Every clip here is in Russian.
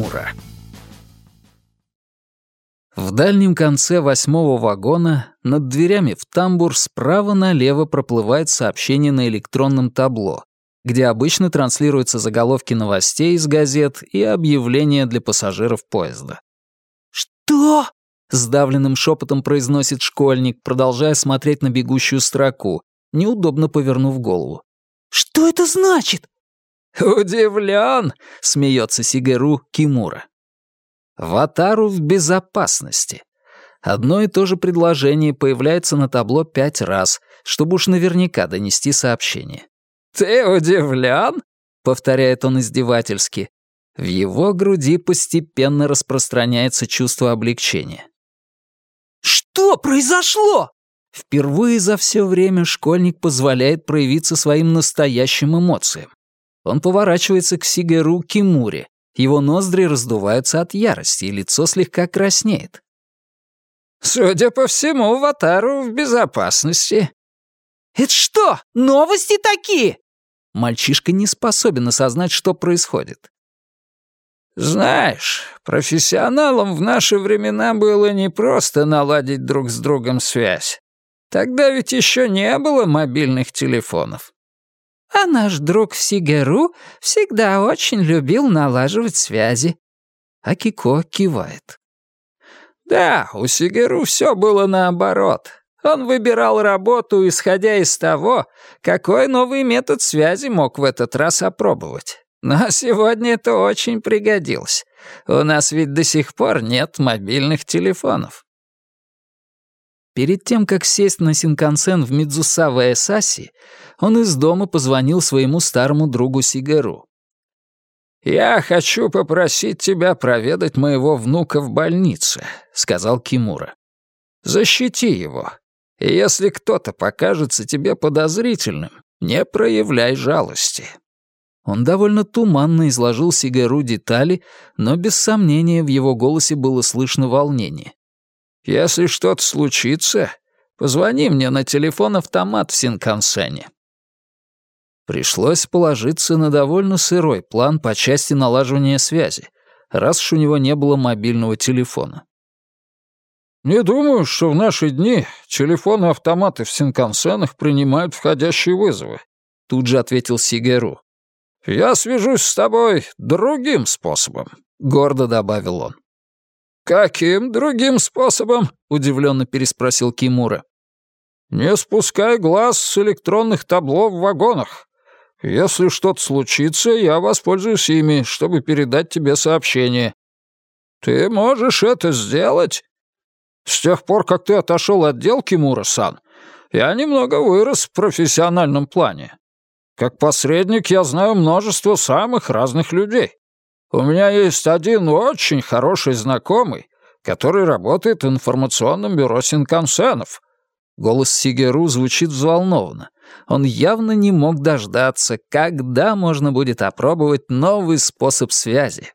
Кимура. В дальнем конце восьмого вагона над дверями в тамбур справа налево проплывает сообщение на электронном табло, где обычно транслируются заголовки новостей из газет и объявления для пассажиров поезда. «Что?» — сдавленным шепотом произносит школьник, продолжая смотреть на бегущую строку, неудобно повернув голову. «Что это значит?» «Удивлен!» — смеется Сигару Кимура. Ватару в безопасности. Одно и то же предложение появляется на табло пять раз, чтобы уж наверняка донести сообщение. «Ты удивлен?» — повторяет он издевательски. В его груди постепенно распространяется чувство облегчения. «Что произошло?» Впервые за все время школьник позволяет проявиться своим настоящим эмоциям. Он поворачивается к Сигару Кимуре, его ноздри раздуваются от ярости, и лицо слегка краснеет. «Судя по всему, Ватару в безопасности». «Это что, новости такие?» Мальчишка не способен осознать, что происходит. «Знаешь, профессионалам в наши времена было непросто наладить друг с другом связь. Тогда ведь еще не было мобильных телефонов. А наш друг Сигеру всегда очень любил налаживать связи. Акико кивает. Да, у Сигеру все было наоборот. Он выбирал работу, исходя из того, какой новый метод связи мог в этот раз опробовать. Но сегодня это очень пригодилось. У нас ведь до сих пор нет мобильных телефонов. Перед тем, как сесть на Синкансен в Мидзусава Эсаси, он из дома позвонил своему старому другу Сигару. «Я хочу попросить тебя проведать моего внука в больнице», — сказал Кимура. «Защити его. И если кто-то покажется тебе подозрительным, не проявляй жалости». Он довольно туманно изложил Сигару детали, но без сомнения в его голосе было слышно волнение. «Если что-то случится, позвони мне на телефон-автомат в Синкансене. Пришлось положиться на довольно сырой план по части налаживания связи, раз уж у него не было мобильного телефона. «Не думаю, что в наши дни телефоны-автоматы в Синкансенах принимают входящие вызовы», тут же ответил Сигеру. «Я свяжусь с тобой другим способом», — гордо добавил он. «Каким другим способом?» — удивленно переспросил Кимура. «Не спускай глаз с электронных табло в вагонах. Если что-то случится, я воспользуюсь ими, чтобы передать тебе сообщение. Ты можешь это сделать? С тех пор, как ты отошел от дел, Кимура-сан, я немного вырос в профессиональном плане. Как посредник я знаю множество самых разных людей. У меня есть один очень хороший знакомый, который работает в информационном бюро Синкансенов. Голос Сигеру звучит взволнованно. Он явно не мог дождаться, когда можно будет опробовать новый способ связи.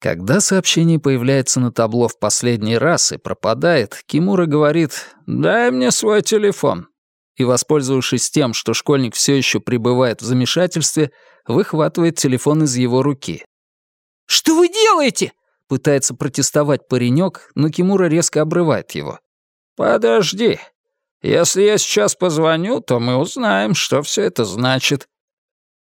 Когда сообщение появляется на табло в последний раз и пропадает, Кимура говорит «Дай мне свой телефон». И, воспользовавшись тем, что школьник все еще пребывает в замешательстве, выхватывает телефон из его руки. «Что вы делаете?» — пытается протестовать паренек, но Кимура резко обрывает его. «Подожди, если я сейчас позвоню, то мы узнаем, что все это значит».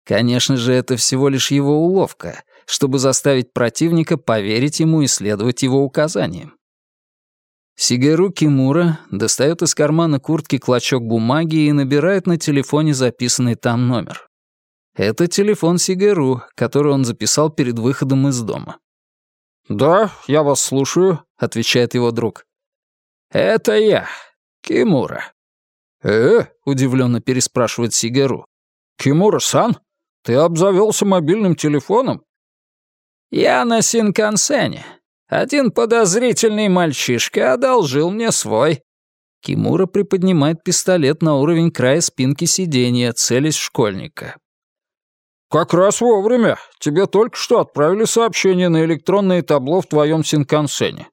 Конечно же, это всего лишь его уловка, чтобы заставить противника поверить ему и следовать его указаниям. Сигару Кимура достает из кармана куртки клочок бумаги и набирает на телефоне записанный там номер. Это телефон Сигару, который он записал перед выходом из дома. «Да, я вас слушаю», — отвечает его друг. «Это я. «Кимура». «Э?» — удивленно переспрашивает Сигару. «Кимура-сан, ты обзавелся мобильным телефоном?» «Я на Синкансене. Один подозрительный мальчишка одолжил мне свой». Кимура приподнимает пистолет на уровень края спинки сиденья, целясь школьника. «Как раз вовремя. Тебе только что отправили сообщение на электронное табло в твоем Синкансене».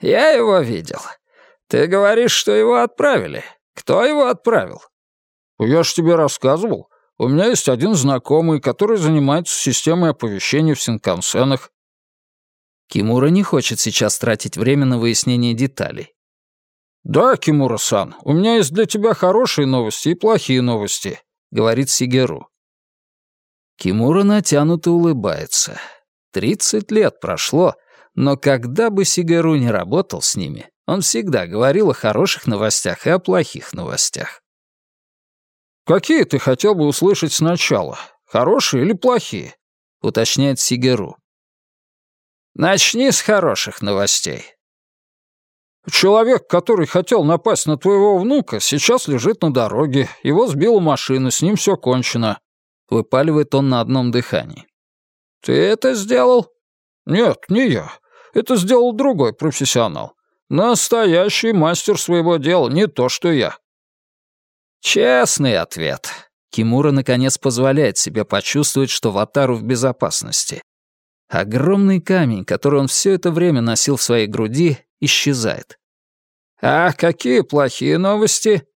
«Я его видел. «Ты говоришь, что его отправили. Кто его отправил?» «Я ж тебе рассказывал. У меня есть один знакомый, который занимается системой оповещения в Синкансенах. Кимура не хочет сейчас тратить время на выяснение деталей. «Да, Кимура-сан, у меня есть для тебя хорошие новости и плохие новости», — говорит Сигеру. Кимура натянуто улыбается. Тридцать лет прошло, но когда бы Сигару не работал с ними, он всегда говорил о хороших новостях и о плохих новостях. «Какие ты хотел бы услышать сначала? Хорошие или плохие?» — уточняет Сигару. «Начни с хороших новостей». «Человек, который хотел напасть на твоего внука, сейчас лежит на дороге. Его сбила машина, с ним все кончено. — выпаливает он на одном дыхании. «Ты это сделал?» «Нет, не я. Это сделал другой профессионал. Настоящий мастер своего дела, не то что я». «Честный ответ». Кимура наконец позволяет себе почувствовать, что Ватару в безопасности. Огромный камень, который он все это время носил в своей груди, исчезает. «А какие плохие новости?»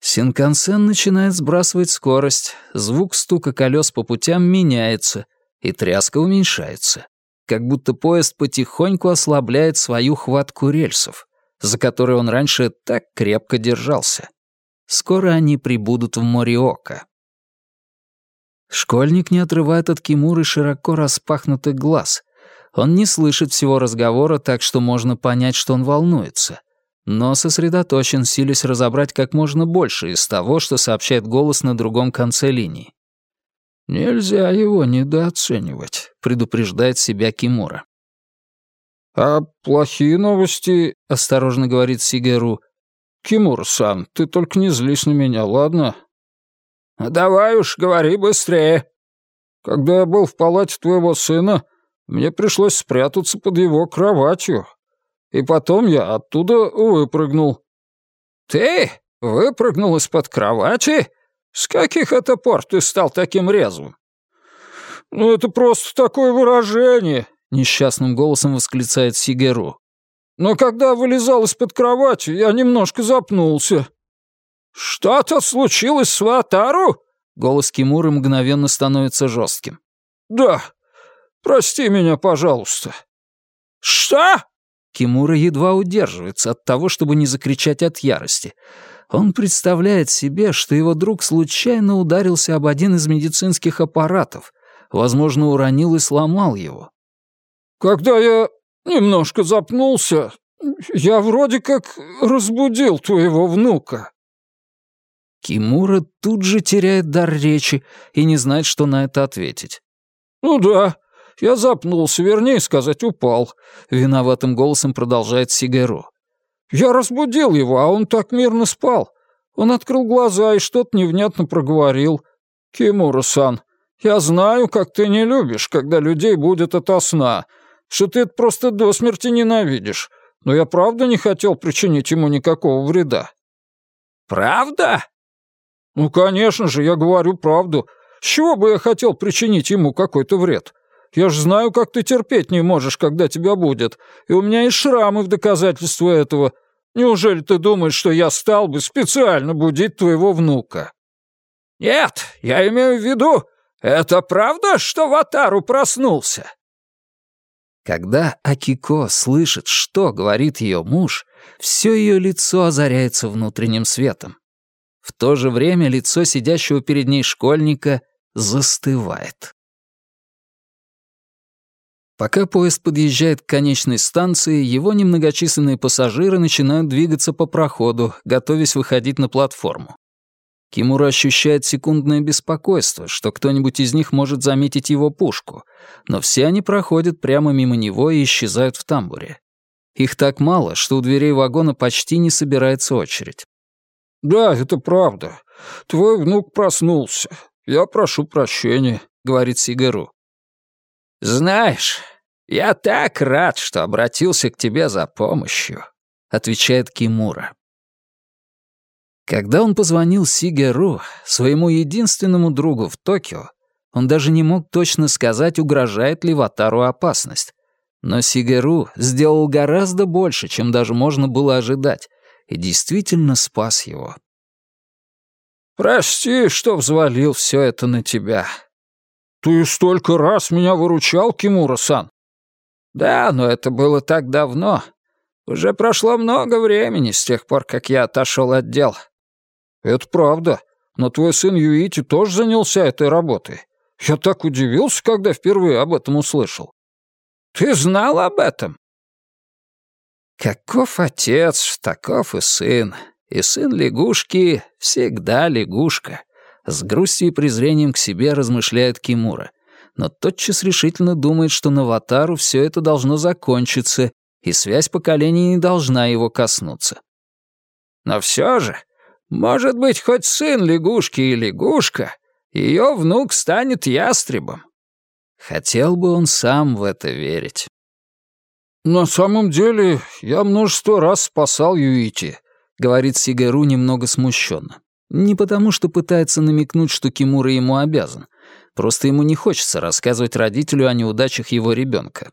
Синкансен начинает сбрасывать скорость, звук стука колес по путям меняется, и тряска уменьшается, как будто поезд потихоньку ослабляет свою хватку рельсов, за которые он раньше так крепко держался. Скоро они прибудут в Мориока. Школьник не отрывает от Кимуры широко распахнутых глаз. Он не слышит всего разговора, так что можно понять, что он волнуется но сосредоточен, силясь разобрать как можно больше из того, что сообщает голос на другом конце линии. «Нельзя его недооценивать», — предупреждает себя Кимура. «А плохие новости», — осторожно говорит Сигеру. «Кимура-сан, ты только не злись на меня, ладно?» «Давай уж, говори быстрее». «Когда я был в палате твоего сына, мне пришлось спрятаться под его кроватью, и потом я оттуда выпрыгнул». «Ты выпрыгнул из-под кровати? С каких это пор ты стал таким резвым?» «Ну, это просто такое выражение», — несчастным голосом восклицает Сигеру. «Но когда вылезал из-под кровати, я немножко запнулся». «Что-то случилось с Ватару?» Голос Кимуры мгновенно становится жестким. «Да. Прости меня, пожалуйста». «Что?» Кимура едва удерживается от того, чтобы не закричать от ярости. Он представляет себе, что его друг случайно ударился об один из медицинских аппаратов, возможно, уронил и сломал его. «Когда я немножко запнулся, я вроде как разбудил твоего внука». Кимура тут же теряет дар речи и не знает, что на это ответить. «Ну да, «Я запнулся, вернее сказать, упал», — виноватым голосом продолжает Сигару. «Я разбудил его, а он так мирно спал. Он открыл глаза и что-то невнятно проговорил. Кимура-сан, я знаю, как ты не любишь, когда людей будет ото сна, что ты это просто до смерти ненавидишь, но я правда не хотел причинить ему никакого вреда». «Правда?» «Ну, конечно же, я говорю правду. С чего бы я хотел причинить ему какой-то вред? Я ж знаю, как ты терпеть не можешь, когда тебя будет, и у меня есть шрамы в доказательство этого. Неужели ты думаешь, что я стал бы специально будить твоего внука?» «Нет, я имею в виду, это правда, что Ватару проснулся?» Когда Акико слышит, что говорит ее муж, все ее лицо озаряется внутренним светом. В то же время лицо сидящего перед ней школьника застывает. Пока поезд подъезжает к конечной станции, его немногочисленные пассажиры начинают двигаться по проходу, готовясь выходить на платформу. Кимура ощущает секундное беспокойство, что кто-нибудь из них может заметить его пушку, но все они проходят прямо мимо него и исчезают в тамбуре. Их так мало, что у дверей вагона почти не собирается очередь. «Да, это правда. Твой внук проснулся. Я прошу прощения», — говорит Сигару. «Знаешь, я так рад, что обратился к тебе за помощью», — отвечает Кимура. Когда он позвонил Сигеру, своему единственному другу в Токио, он даже не мог точно сказать, угрожает ли Ватару опасность. Но Сигеру сделал гораздо больше, чем даже можно было ожидать, и действительно спас его. Прости, что взвалил все это на тебя. Ты столько раз меня выручал, Кимура-сан. Да, но это было так давно. Уже прошло много времени с тех пор, как я отошел от дел. Это правда. Но твой сын Юити тоже занялся этой работой. Я так удивился, когда впервые об этом услышал. Ты знал об этом? Каков отец, таков и сын. И сын лягушки всегда лягушка. С грустью и презрением к себе размышляет Кимура. Но тотчас решительно думает, что на Ватару все это должно закончиться, и связь поколений не должна его коснуться. Но все же, может быть, хоть сын лягушки и лягушка, ее внук станет ястребом. Хотел бы он сам в это верить. «На самом деле, я множество раз спасал Юити», — говорит Сигару немного смущенно. Не потому, что пытается намекнуть, что Кимура ему обязан. Просто ему не хочется рассказывать родителю о неудачах его ребенка.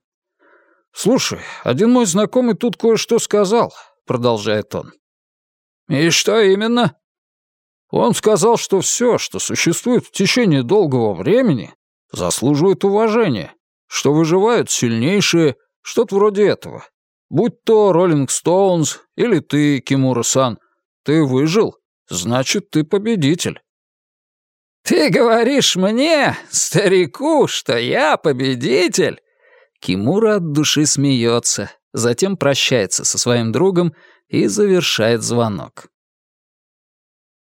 «Слушай, один мой знакомый тут кое-что сказал», — продолжает он. «И что именно?» Он сказал, что все, что существует в течение долгого времени, заслуживает уважения, что выживают сильнейшие, что-то вроде этого. Будь то Роллинг Стоунс или ты, Кимура-сан, ты выжил, значит, ты победитель. «Ты говоришь мне, старику, что я победитель?» Кимура от души смеется, затем прощается со своим другом и завершает звонок.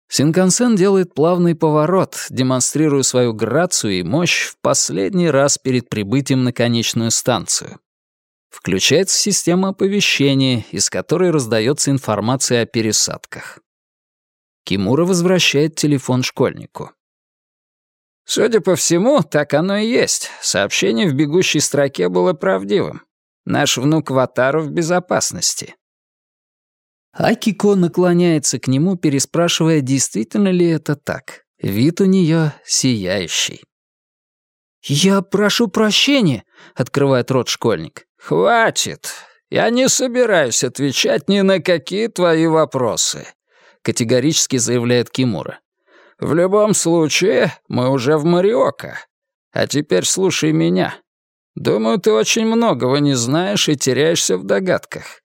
Синкансен делает плавный поворот, демонстрируя свою грацию и мощь в последний раз перед прибытием на конечную станцию. Включается система оповещения, из которой раздается информация о пересадках. Кимура возвращает телефон школьнику. Судя по всему, так оно и есть. Сообщение в бегущей строке было правдивым. Наш внук Ватару в безопасности. Акико наклоняется к нему, переспрашивая, действительно ли это так. Вид у нее сияющий. «Я прошу прощения», — открывает рот школьник. «Хватит. Я не собираюсь отвечать ни на какие твои вопросы», — категорически заявляет Кимура. «В любом случае, мы уже в Мариока. А теперь слушай меня. Думаю, ты очень многого не знаешь и теряешься в догадках.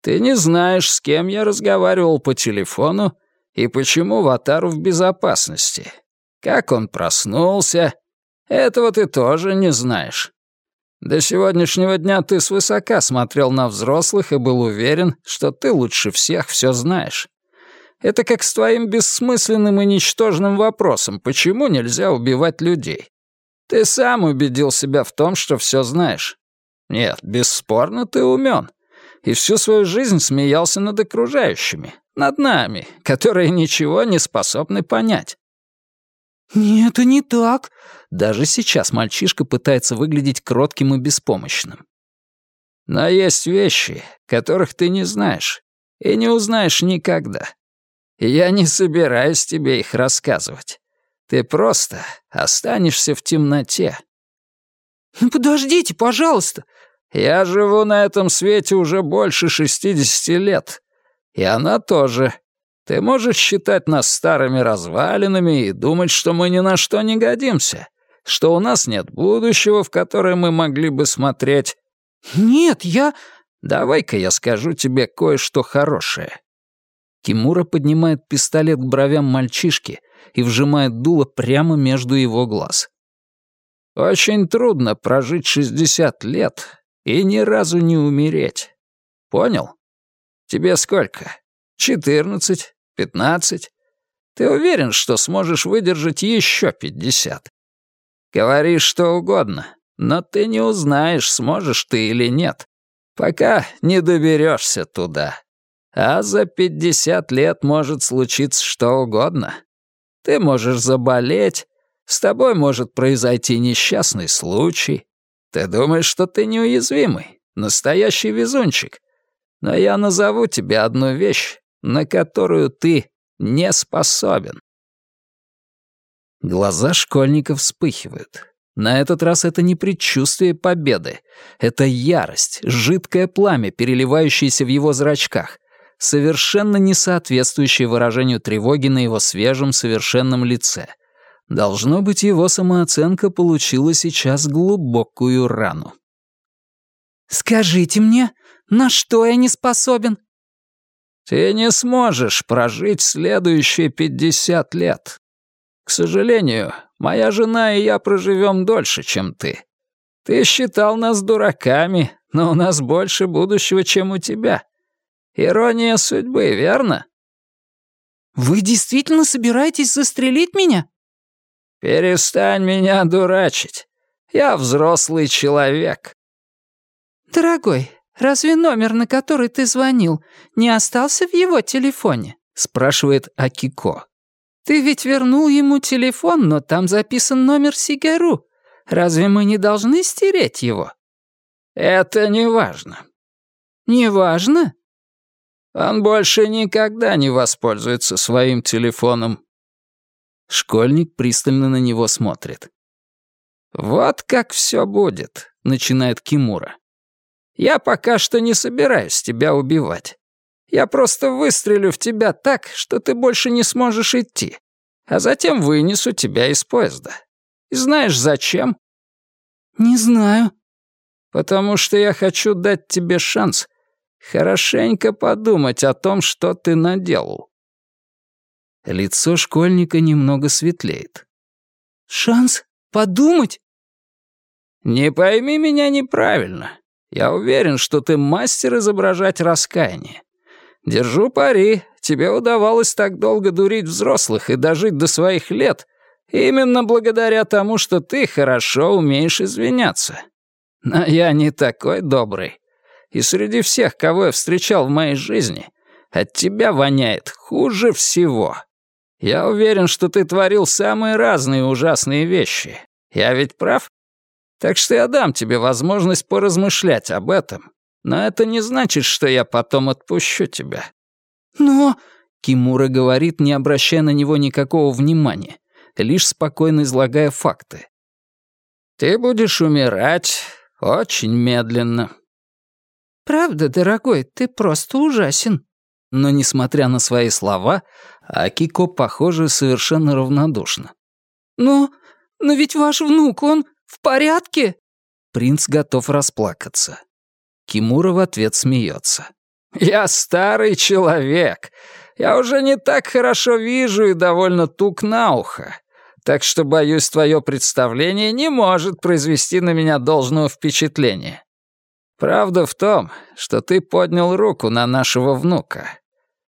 Ты не знаешь, с кем я разговаривал по телефону и почему Ватару в безопасности. Как он проснулся, этого ты тоже не знаешь. До сегодняшнего дня ты свысока смотрел на взрослых и был уверен, что ты лучше всех все знаешь. Это как с твоим бессмысленным и ничтожным вопросом, почему нельзя убивать людей. Ты сам убедил себя в том, что все знаешь. Нет, бесспорно, ты умен и всю свою жизнь смеялся над окружающими, над нами, которые ничего не способны понять. «Нет, это не так». Даже сейчас мальчишка пытается выглядеть кротким и беспомощным. «Но есть вещи, которых ты не знаешь и не узнаешь никогда. Я не собираюсь тебе их рассказывать. Ты просто останешься в темноте». «Ну подождите, пожалуйста», я живу на этом свете уже больше шестидесяти лет. И она тоже. Ты можешь считать нас старыми развалинами и думать, что мы ни на что не годимся, что у нас нет будущего, в которое мы могли бы смотреть. Нет, я... Давай-ка я скажу тебе кое-что хорошее. Кимура поднимает пистолет к бровям мальчишки и вжимает дуло прямо между его глаз. Очень трудно прожить шестьдесят лет, и ни разу не умереть. Понял? Тебе сколько? Четырнадцать? Пятнадцать? Ты уверен, что сможешь выдержать еще пятьдесят? Говори что угодно, но ты не узнаешь, сможешь ты или нет, пока не доберешься туда. А за пятьдесят лет может случиться что угодно. Ты можешь заболеть, с тобой может произойти несчастный случай, ты думаешь, что ты неуязвимый, настоящий везунчик. Но я назову тебе одну вещь, на которую ты не способен. Глаза школьника вспыхивают. На этот раз это не предчувствие победы. Это ярость, жидкое пламя, переливающееся в его зрачках. совершенно не соответствующее выражению тревоги на его свежем, совершенном лице. Должно быть, его самооценка получила сейчас глубокую рану. «Скажите мне, на что я не способен?» «Ты не сможешь прожить следующие пятьдесят лет. К сожалению, моя жена и я проживем дольше, чем ты. Ты считал нас дураками, но у нас больше будущего, чем у тебя. Ирония судьбы, верно?» «Вы действительно собираетесь застрелить меня?» «Перестань меня дурачить. Я взрослый человек». «Дорогой, разве номер, на который ты звонил, не остался в его телефоне?» — спрашивает Акико. «Ты ведь вернул ему телефон, но там записан номер Сигару. Разве мы не должны стереть его?» «Это не важно». «Не важно?» «Он больше никогда не воспользуется своим телефоном». Школьник пристально на него смотрит. «Вот как все будет», — начинает Кимура. Я пока что не собираюсь тебя убивать. Я просто выстрелю в тебя так, что ты больше не сможешь идти, а затем вынесу тебя из поезда. И знаешь зачем? Не знаю. Потому что я хочу дать тебе шанс хорошенько подумать о том, что ты наделал. Лицо школьника немного светлеет. «Шанс подумать?» «Не пойми меня неправильно. Я уверен, что ты мастер изображать раскаяние. Держу пари, тебе удавалось так долго дурить взрослых и дожить до своих лет именно благодаря тому, что ты хорошо умеешь извиняться. Но я не такой добрый. И среди всех, кого я встречал в моей жизни, от тебя воняет хуже всего. Я уверен, что ты творил самые разные ужасные вещи. Я ведь прав? Так что я дам тебе возможность поразмышлять об этом. Но это не значит, что я потом отпущу тебя». «Но...» — Кимура говорит, не обращая на него никакого внимания, лишь спокойно излагая факты. «Ты будешь умирать очень медленно». «Правда, дорогой, ты просто ужасен». Но, несмотря на свои слова, Акико, похоже, совершенно равнодушна. «Но... но ведь ваш внук, он...» В порядке?» Принц готов расплакаться. Кимура в ответ смеется. «Я старый человек. Я уже не так хорошо вижу и довольно тук на ухо. Так что, боюсь, твое представление не может произвести на меня должного впечатления. Правда в том, что ты поднял руку на нашего внука.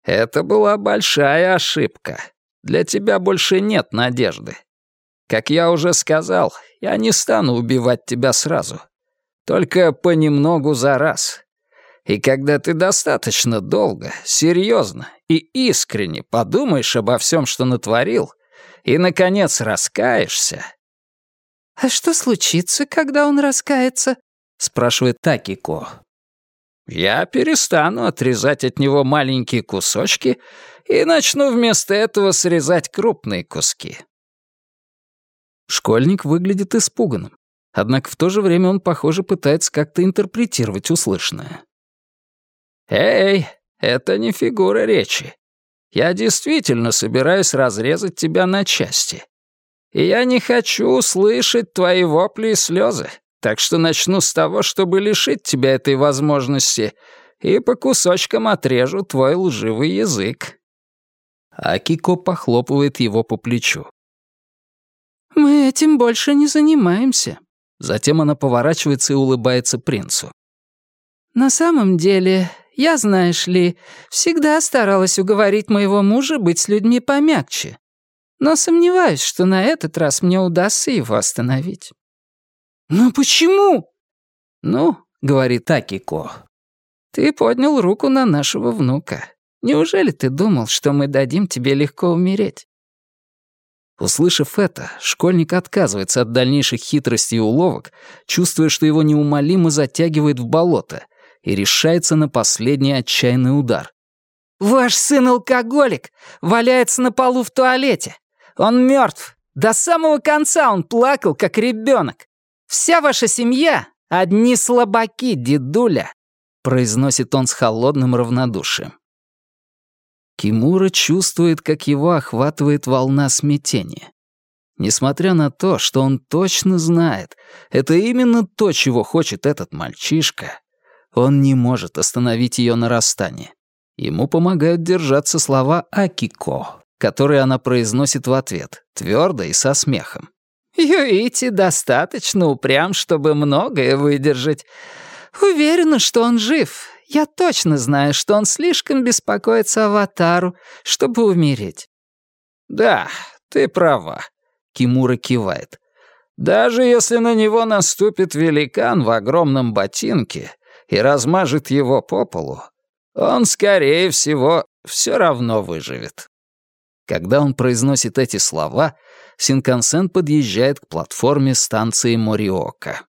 Это была большая ошибка. Для тебя больше нет надежды. Как я уже сказал, я не стану убивать тебя сразу. Только понемногу за раз. И когда ты достаточно долго, серьезно и искренне подумаешь обо всем, что натворил, и, наконец, раскаешься... «А что случится, когда он раскается?» — спрашивает Такико. «Я перестану отрезать от него маленькие кусочки и начну вместо этого срезать крупные куски. Школьник выглядит испуганным. Однако в то же время он, похоже, пытается как-то интерпретировать услышанное. «Эй, это не фигура речи. Я действительно собираюсь разрезать тебя на части. И я не хочу слышать твои вопли и слезы, так что начну с того, чтобы лишить тебя этой возможности, и по кусочкам отрежу твой лживый язык». Акико похлопывает его по плечу. «Мы этим больше не занимаемся». Затем она поворачивается и улыбается принцу. «На самом деле, я, знаешь ли, всегда старалась уговорить моего мужа быть с людьми помягче. Но сомневаюсь, что на этот раз мне удастся его остановить». «Но почему?» «Ну, — говорит Акико, — ты поднял руку на нашего внука. Неужели ты думал, что мы дадим тебе легко умереть? Услышав это, школьник отказывается от дальнейших хитростей и уловок, чувствуя, что его неумолимо затягивает в болото, и решается на последний отчаянный удар. «Ваш сын алкоголик, валяется на полу в туалете. Он мертв. До самого конца он плакал, как ребенок. Вся ваша семья — одни слабаки, дедуля», — произносит он с холодным равнодушием. Кимура чувствует, как его охватывает волна смятения. Несмотря на то, что он точно знает, это именно то, чего хочет этот мальчишка, он не может остановить ее нарастание. Ему помогают держаться слова «Акико», которые она произносит в ответ, твердо и со смехом. «Юити достаточно упрям, чтобы многое выдержать. Уверена, что он жив. Я точно знаю, что он слишком беспокоится Аватару, чтобы умереть». «Да, ты права», — Кимура кивает. «Даже если на него наступит великан в огромном ботинке и размажет его по полу, он, скорее всего, все равно выживет». Когда он произносит эти слова, Синкансен подъезжает к платформе станции Мориока.